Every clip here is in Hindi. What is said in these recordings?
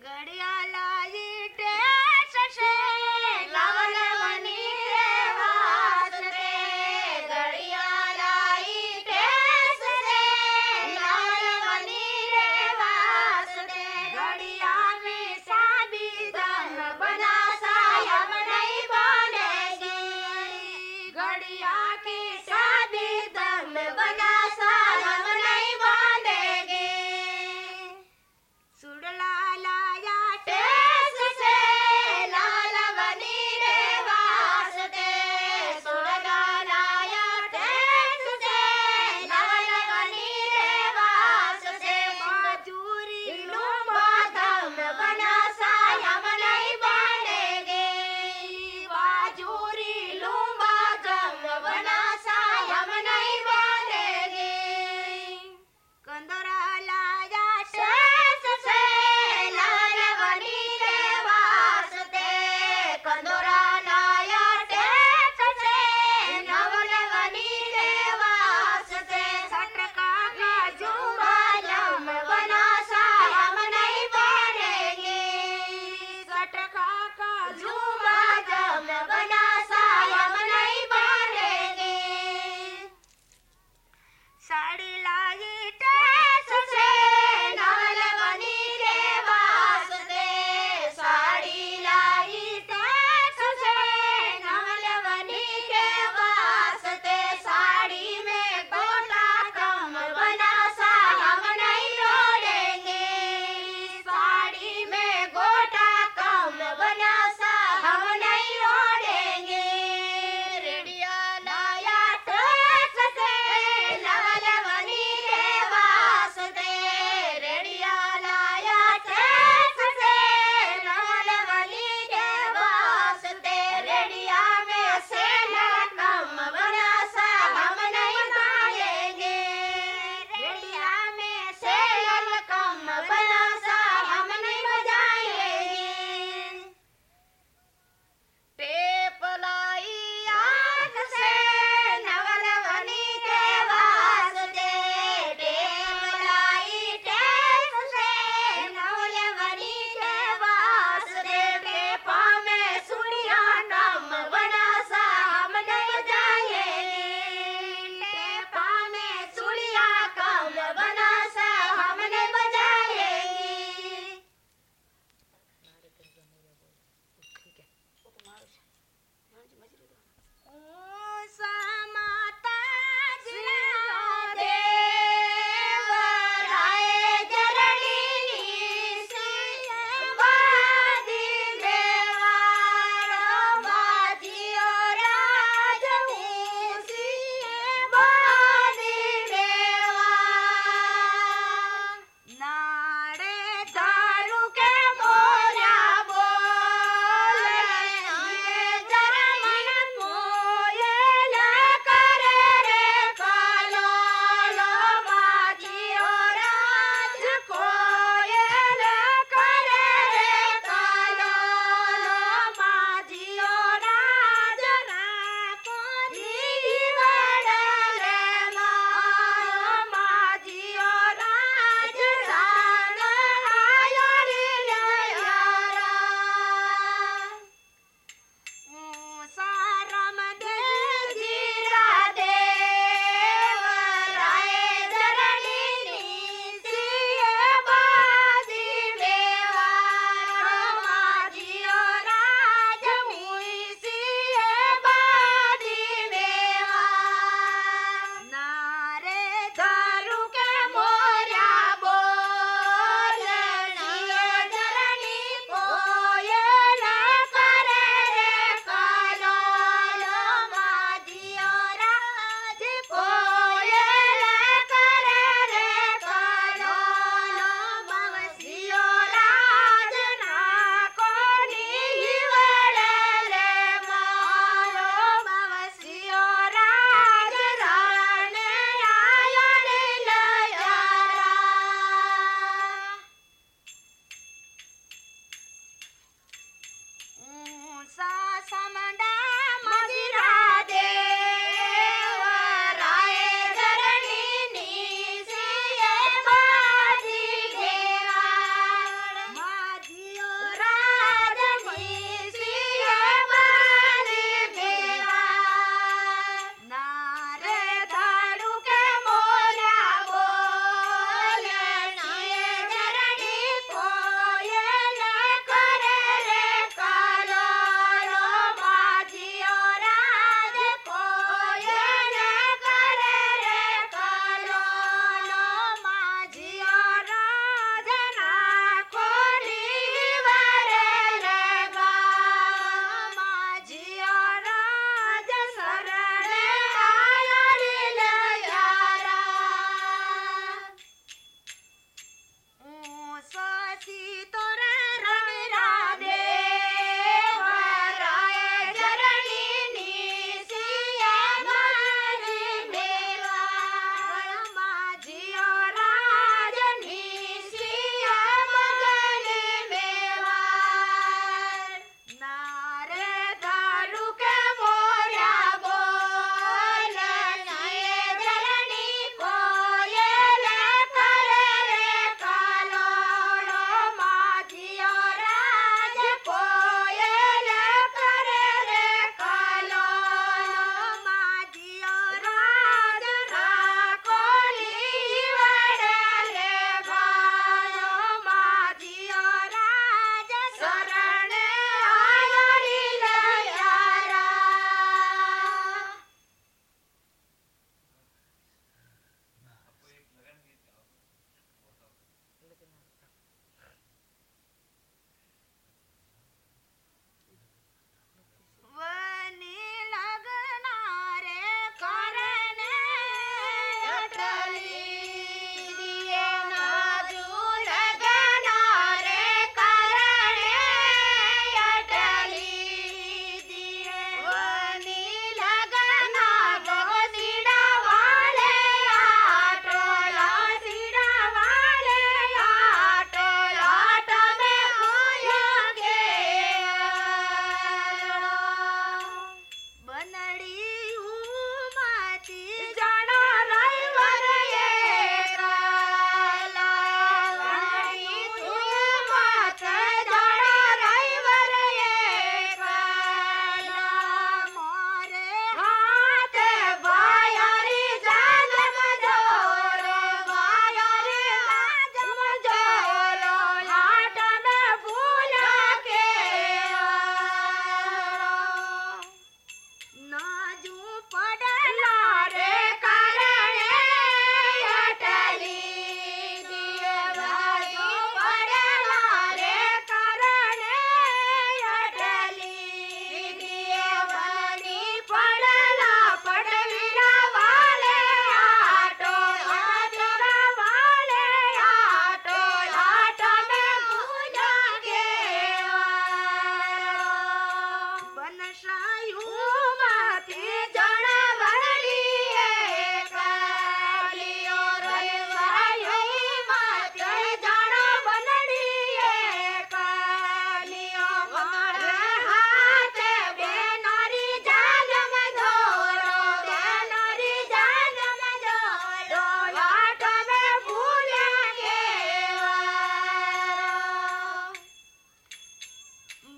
घडियालाई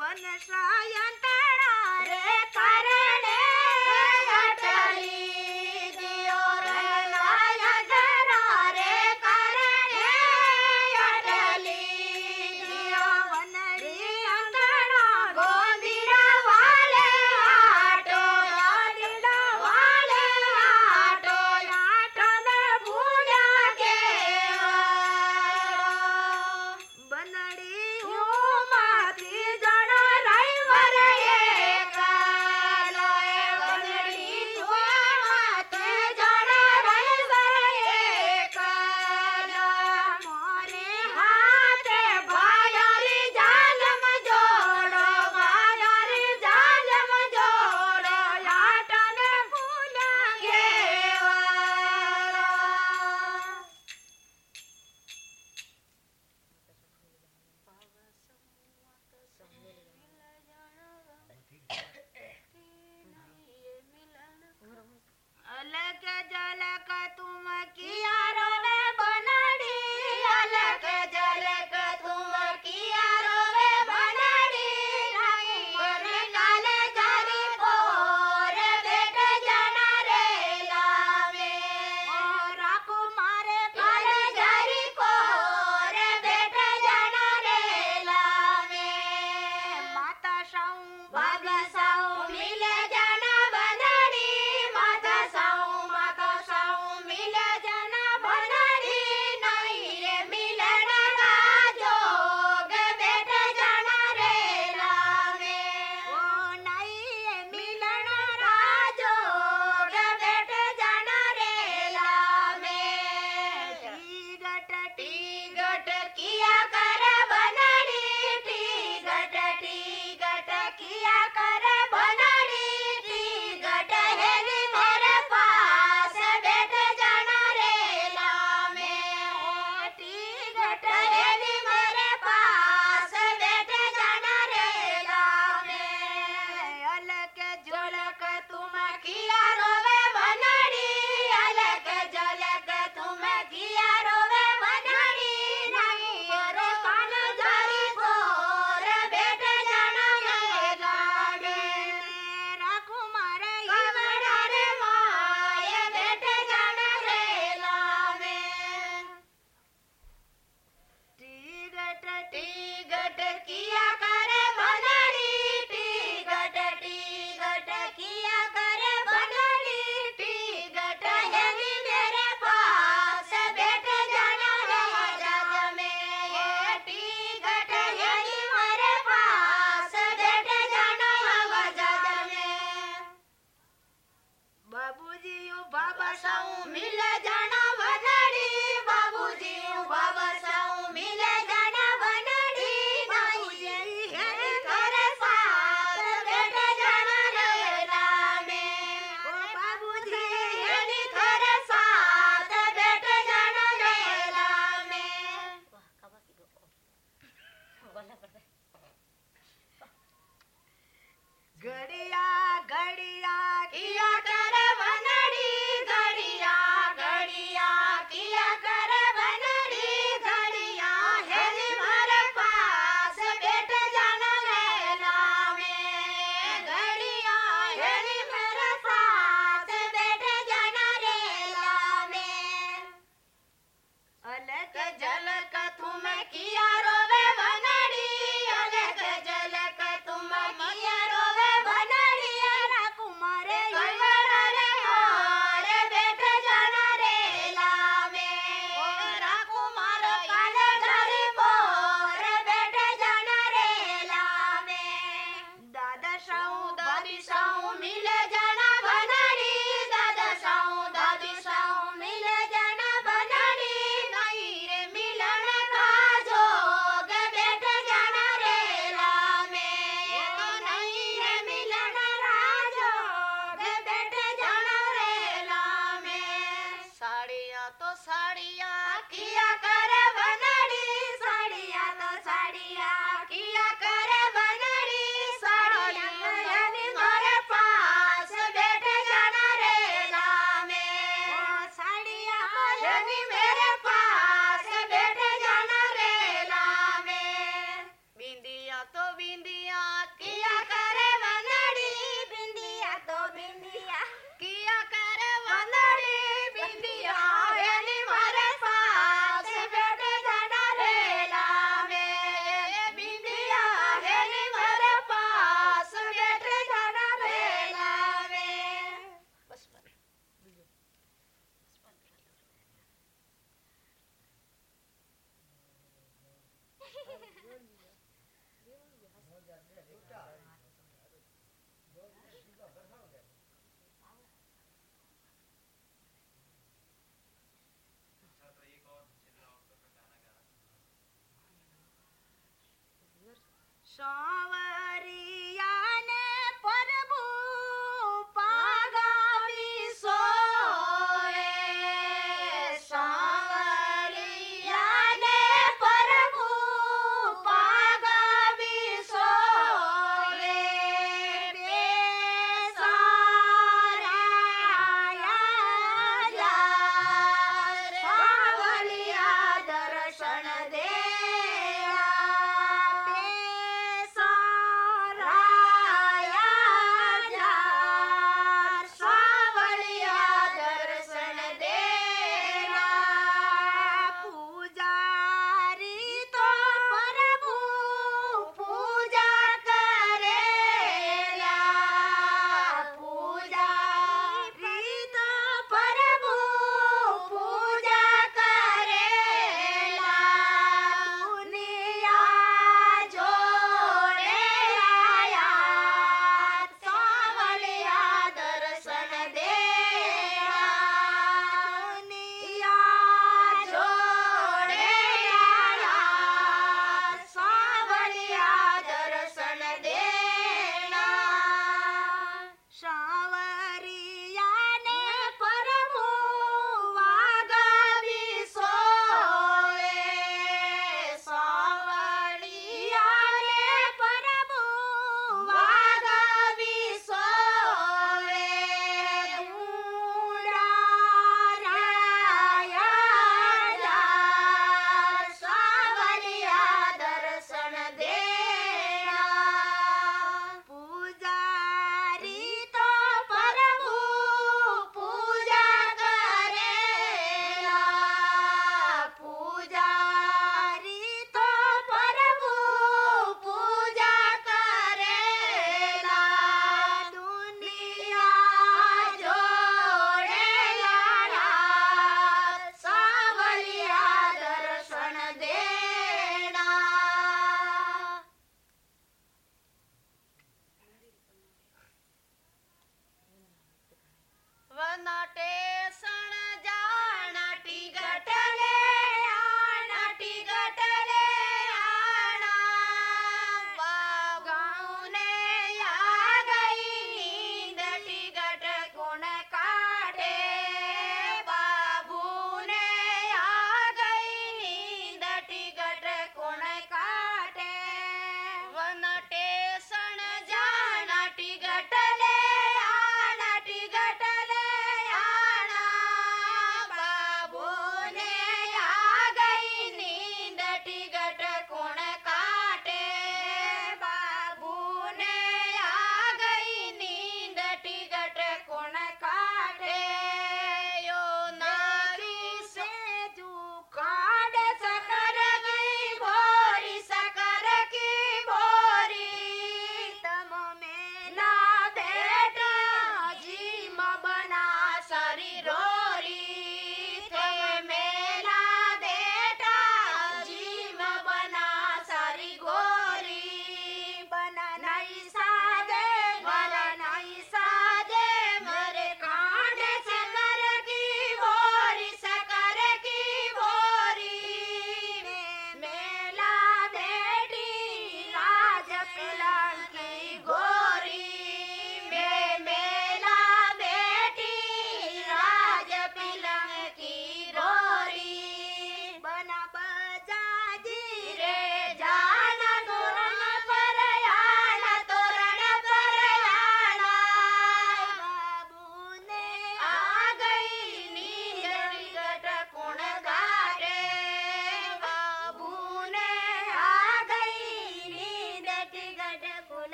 बन सायंतणा रे कर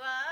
वाह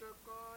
Electrical